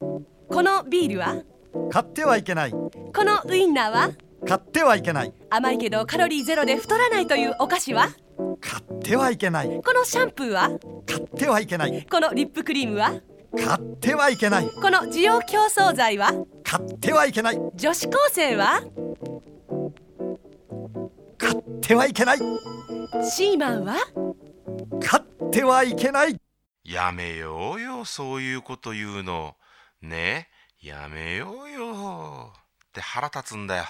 このビールは？買ってはいけない。このウインナーは？買ってはいけない。甘いけどカロリーゼロで太らないというお菓子は？買ってはいけない。このシャンプーは？買ってはいけない。このリップクリームは？買ってはいけない。この需要競争剤は？買ってはいけない。女子高生は？買ってはいけない。シーマンは？買ってはいけない。やめようよそういうこと言うのねえやめようよ。って腹立つんだよ。